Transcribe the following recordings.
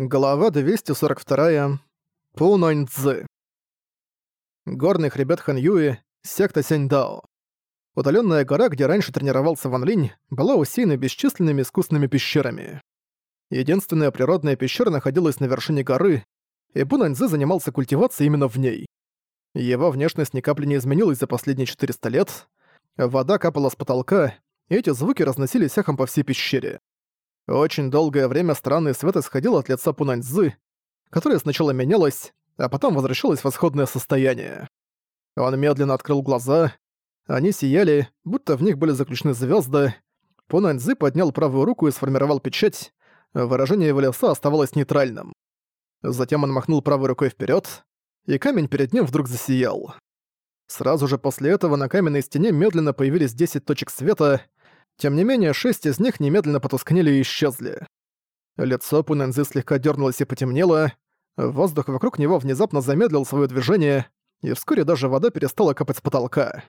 Глава 242. Пунаньцзы. Горный хребет Ханьюи, секта Сяньдао. Удаленная гора, где раньше тренировался Ван Линь, была усеяна бесчисленными искусственными пещерами. Единственная природная пещера находилась на вершине горы, и Пунаньцзы занимался культивацией именно в ней. Его внешность ни капли не изменилась за последние 400 лет. Вода капала с потолка, и эти звуки разносились эхом по всей пещере. Очень долгое время странный свет исходил от лица Пунаньзы, которое сначала менялось, а потом возвращалось в исходное состояние. Он медленно открыл глаза. Они сияли, будто в них были заключены звезды. Пунаньзы поднял правую руку и сформировал печать. Выражение его лица оставалось нейтральным. Затем он махнул правой рукой вперед, и камень перед ним вдруг засиял. Сразу же после этого на каменной стене медленно появились 10 точек света — тем не менее, шесть из них немедленно потускнели и исчезли. Лицо Пунэнзы слегка дернулось и потемнело, воздух вокруг него внезапно замедлил свое движение, и вскоре даже вода перестала капать с потолка.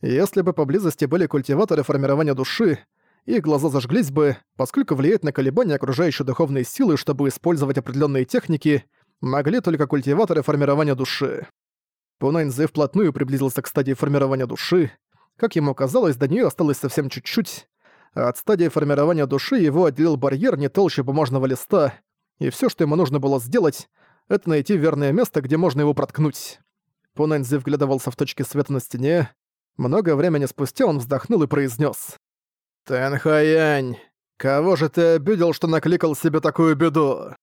Если бы поблизости были культиваторы формирования души, их глаза зажглись бы, поскольку влиять на колебания окружающей духовной силы, чтобы использовать определенные техники, могли только культиваторы формирования души. Пунэнзы вплотную приблизился к стадии формирования души, как ему казалось, до нее осталось совсем чуть-чуть. От стадии формирования души его отделил барьер не толще бумажного листа, и все, что ему нужно было сделать, это найти верное место, где можно его проткнуть. Пунэнзи вглядывался в точки света на стене. Много времени спустя он вздохнул и произнес: «Тэнхаянь, кого же ты обидел, что накликал себе такую беду?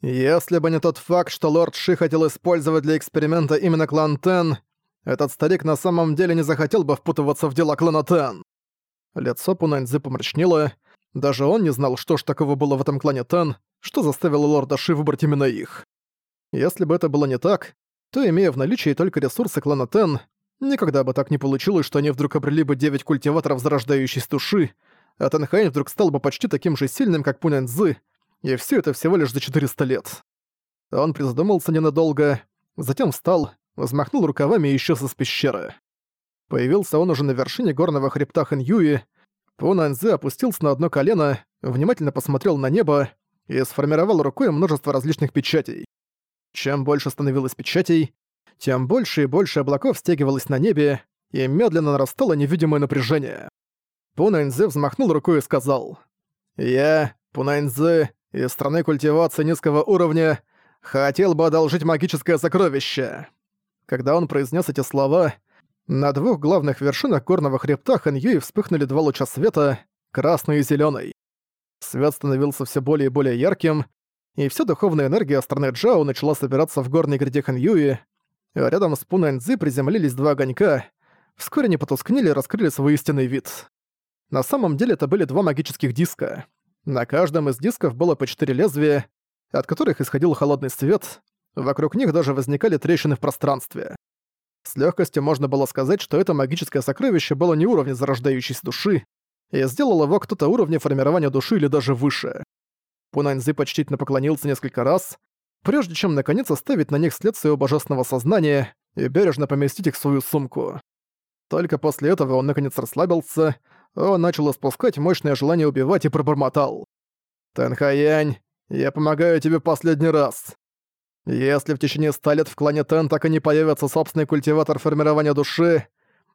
Если бы не тот факт, что лорд Ши хотел использовать для эксперимента именно клан Тэн, этот старик на самом деле не захотел бы впутываться в дела клана Тэн. Лицо Пуняньцзы помрачнело. Даже он не знал, что ж такого было в этом клане Тэн, что заставило лорда Ши выбрать именно их. Если бы это было не так, то, имея в наличии только ресурсы клана Тэн, никогда бы так не получилось, что они вдруг обрели бы девять культиваторов зарождающейся души, а Тэнхайн вдруг стал бы почти таким же сильным, как Пуняньцзы, и все это всего лишь за 400 лет. Он призадумался ненадолго, затем встал, взмахнул рукавами и исчез из пещеры. Появился он уже на вершине горного хребта Хэньюи. Пунаньзы опустился на одно колено, внимательно посмотрел на небо и сформировал рукой множество различных печатей. Чем больше становилось печатей, тем больше и больше облаков стягивалось на небе, и медленно нарастало невидимое напряжение. Пунаньзы взмахнул рукой и сказал «Я, Пунаньзы, из страны культивации низкого уровня, хотел бы одолжить магическое сокровище». Когда он произнес эти слова, на двух главных вершинах горного хребта Ханьюи вспыхнули два луча света, красный и зеленый. Свет становился все более и более ярким, и вся духовная энергия страны Джао начала собираться в горной гряде Ханьюи. Рядом с Пунэньцзи приземлились два огонька. Вскоре они потускнели и раскрыли свой истинный вид. На самом деле это были два магических диска. На каждом из дисков было по четыре лезвия, от которых исходил холодный свет, Вокруг них даже возникали трещины в пространстве. С легкостью можно было сказать, что это магическое сокровище было не уровня зарождающейся души, и сделал его кто-то уровня формирования души или даже выше. Пунаньзы почтительно поклонился несколько раз, прежде чем наконец оставить на них след своего божественного сознания и бережно поместить их в свою сумку. Только после этого он наконец расслабился, он начал испускать мощное желание убивать и пробормотал. «Тэнхаянь, я помогаю тебе последний раз. Если в течение ста лет в клане Тен так и не появится собственный культиватор формирования души,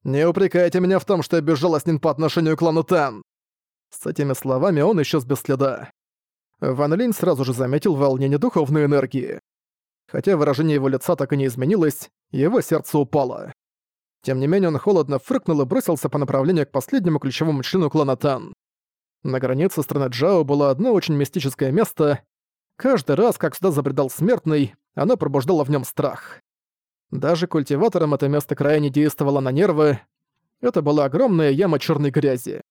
не упрекайте меня в том, что я безжалостен по отношению к клану Тен. С этими словами он исчез без следа. Ван Линь сразу же заметил волнение духовной энергии. Хотя выражение его лица так и не изменилось, его сердце упало. Тем не менее он холодно фыркнул и бросился по направлению к последнему ключевому члену клана Тан. На границе страны Джао было одно очень мистическое место. Каждый раз, как сюда забредал смертный, оно пробуждало в нем страх. Даже культиваторам это место крайне действовало на нервы. Это была огромная яма черной грязи.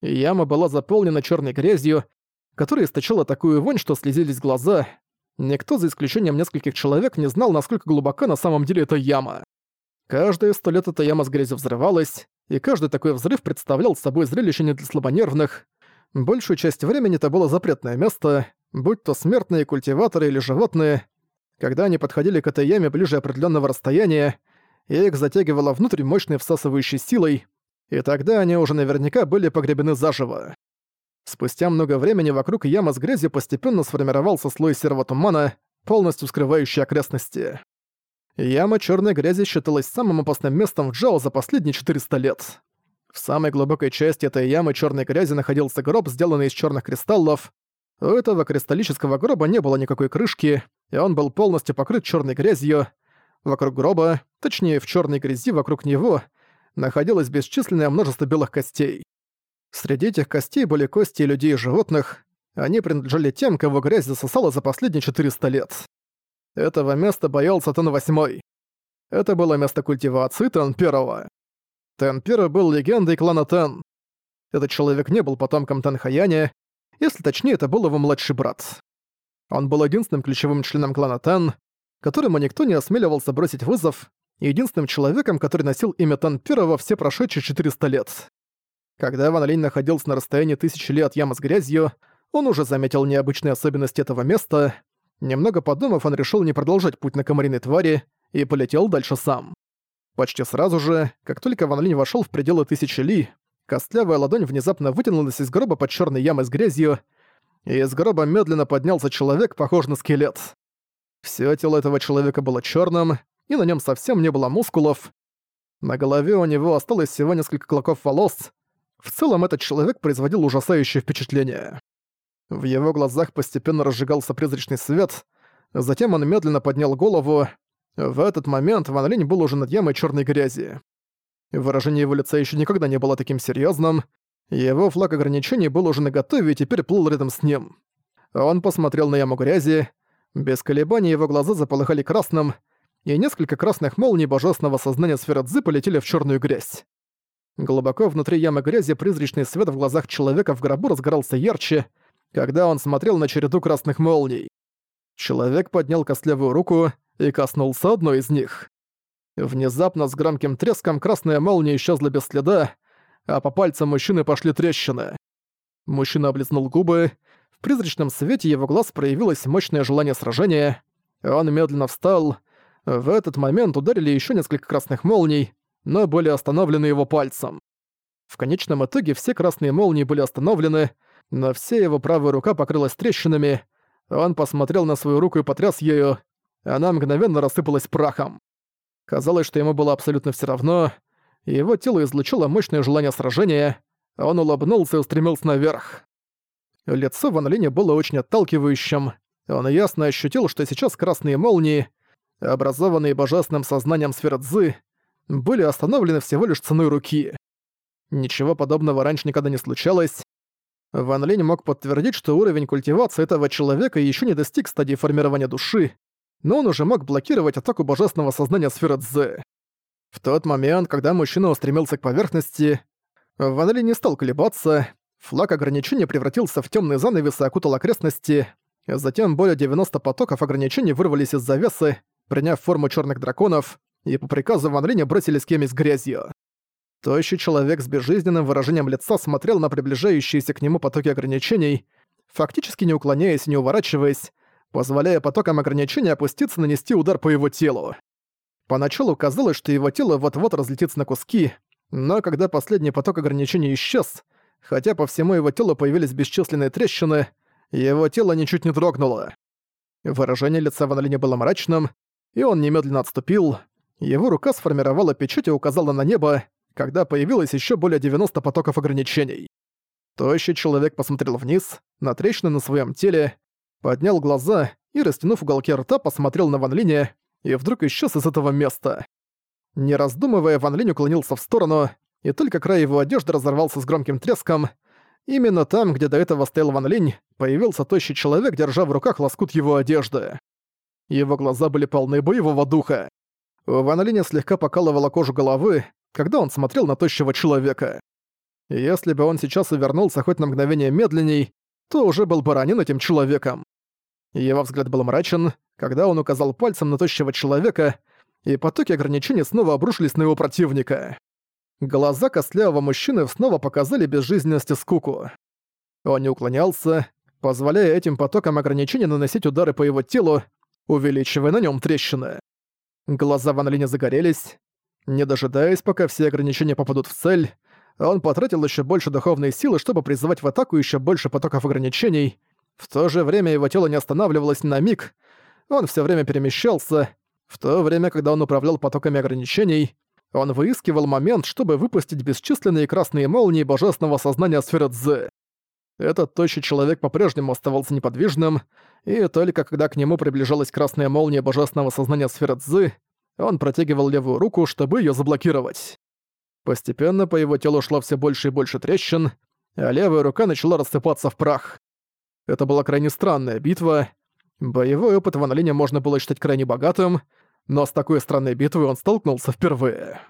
яма была заполнена черной грязью, которая источала такую вонь, что слезились глаза. Никто, за исключением нескольких человек, не знал, насколько глубока на самом деле эта яма. Каждые сто лет эта яма с грязью взрывалась, и каждый такой взрыв представлял собой зрелище не для слабонервных. Большую часть времени это было запретное место, будь то смертные культиваторы или животные, когда они подходили к этой яме ближе определенного расстояния, их затягивало внутрь мощной всасывающей силой, и тогда они уже наверняка были погребены заживо. Спустя много времени вокруг ямы с грязью постепенно сформировался слой серого тумана, полностью скрывающий окрестности. Яма черной грязи считалась самым опасным местом в Джао за последние 400 лет. В самой глубокой части этой ямы черной грязи находился гроб, сделанный из черных кристаллов. У этого кристаллического гроба не было никакой крышки, и он был полностью покрыт черной грязью. Вокруг гроба, точнее в черной грязи вокруг него, находилось бесчисленное множество белых костей. Среди этих костей были кости людей и животных. Они принадлежали тем, кого грязь засосала за последние 400 лет. Этого места боялся Тен Восьмой. Это было место культивации Тен Первого. Тен Первый был легендой клана Тен. Этот человек не был потомком Тен Хаяня, если точнее, это был его младший брат. Он был единственным ключевым членом клана Тен, которому никто не осмеливался бросить вызов, и единственным человеком, который носил имя Тен Первого все прошедшие 400 лет. Когда Ван Линь находился на расстоянии тысячи лет от ямы с грязью, он уже заметил необычные особенности этого места. Немного подумав, он решил не продолжать путь на комариной твари и полетел дальше сам. Почти сразу же, как только Ван Линь вошёл в пределы тысячи ли, костлявая ладонь внезапно вытянулась из гроба под чёрной ямой с грязью, и из гроба медленно поднялся человек, похож на скелет. Всё тело этого человека было чёрным, и на нём совсем не было мускулов. На голове у него осталось всего несколько клоков волос, в целом этот человек производил ужасающее впечатление. В его глазах постепенно разжигался призрачный свет, затем он медленно поднял голову. В этот момент Ван Линь был уже над ямой черной грязи. Выражение его лица еще никогда не было таким серьезным. Его флаг ограничений был уже наготове и теперь плыл рядом с ним. Он посмотрел на яму грязи. Без колебаний его глаза заполыхали красным, и несколько красных молний божественного сознания сферы Цзы полетели в черную грязь. Глубоко внутри ямы грязи призрачный свет в глазах человека в гробу разгорался ярче, когда он смотрел на череду красных молний. Человек поднял костлявую руку и коснулся одной из них. Внезапно с громким треском красная молния исчезла без следа, а по пальцам мужчины пошли трещины. Мужчина облизнул губы, в призрачном свете его глаз проявилось мощное желание сражения, он медленно встал. В этот момент ударили еще несколько красных молний, но были остановлены его пальцем. В конечном итоге все красные молнии были остановлены, но вся его правая рука покрылась трещинами. Он посмотрел на свою руку и потряс ею. Она мгновенно рассыпалась прахом. Казалось, что ему было абсолютно все равно. Его тело излучило мощное желание сражения. Он улыбнулся и устремился наверх. Лицо Ван Линя было очень отталкивающим. Он ясно ощутил, что сейчас красные молнии, образованные божественным сознанием сферы Цзы, были остановлены всего лишь ценой руки. Ничего подобного раньше никогда не случалось. Ван Линь мог подтвердить, что уровень культивации этого человека еще не достиг стадии формирования души, но он уже мог блокировать атаку божественного сознания сферы Цзэ. В тот момент, когда мужчина устремился к поверхности, Ван Линь не стал колебаться, флаг ограничения превратился в темный занавес и окутал окрестности, затем более 90 потоков ограничений вырвались из завесы, приняв форму черных драконов, и по приказу Ван Линя бросили скеми с грязью. Тощий человек с безжизненным выражением лица смотрел на приближающиеся к нему потоки ограничений, фактически не уклоняясь и не уворачиваясь, позволяя потокам ограничений опуститься нанести удар по его телу. Поначалу казалось, что его тело вот-вот разлетится на куски, но когда последний поток ограничений исчез, хотя по всему его телу появились бесчисленные трещины, его тело ничуть не дрогнуло. Выражение лица Ван Линя было мрачным, и он немедленно отступил, его рука сформировала печать и указала на небо, когда появилось еще более 90 потоков ограничений. Тощий человек посмотрел вниз, на трещины на своем теле, поднял глаза и, растянув уголки рта, посмотрел на Ван Линя и вдруг исчез из этого места. Не раздумывая, Ван Линь уклонился в сторону, и только край его одежды разорвался с громким треском. Именно там, где до этого стоял Ван Линь, появился тощий человек, держа в руках лоскут его одежды. Его глаза были полны боевого духа. У Ван Линя слегка покалывала кожу головы, когда он смотрел на тощего человека. Если бы он сейчас и вернулся хоть на мгновение медленней, то уже был бы ранен этим человеком. Его взгляд был мрачен, когда он указал пальцем на тощего человека, и потоки ограничений снова обрушились на его противника. Глаза костлявого мужчины снова показали безжизненность и скуку. Он не уклонялся, позволяя этим потокам ограничений наносить удары по его телу, увеличивая на нем трещины. Глаза Ван Линя загорелись. Не дожидаясь, пока все ограничения попадут в цель, он потратил еще больше духовной силы, чтобы призывать в атаку еще больше потоков ограничений. В то же время его тело не останавливалось ни на миг. Он все время перемещался. В то время, когда он управлял потоками ограничений, он выискивал момент, чтобы выпустить бесчисленные красные молнии божественного сознания сферы Цзы. Этот тощий человек по-прежнему оставался неподвижным, и только когда к нему приближалась красная молния божественного сознания сферы Цзы, он протягивал левую руку, чтобы ее заблокировать. Постепенно по его телу шло все больше и больше трещин, а левая рука начала рассыпаться в прах. Это была крайне странная битва. Боевой опыт Ван Линя можно было считать крайне богатым, но с такой странной битвой он столкнулся впервые.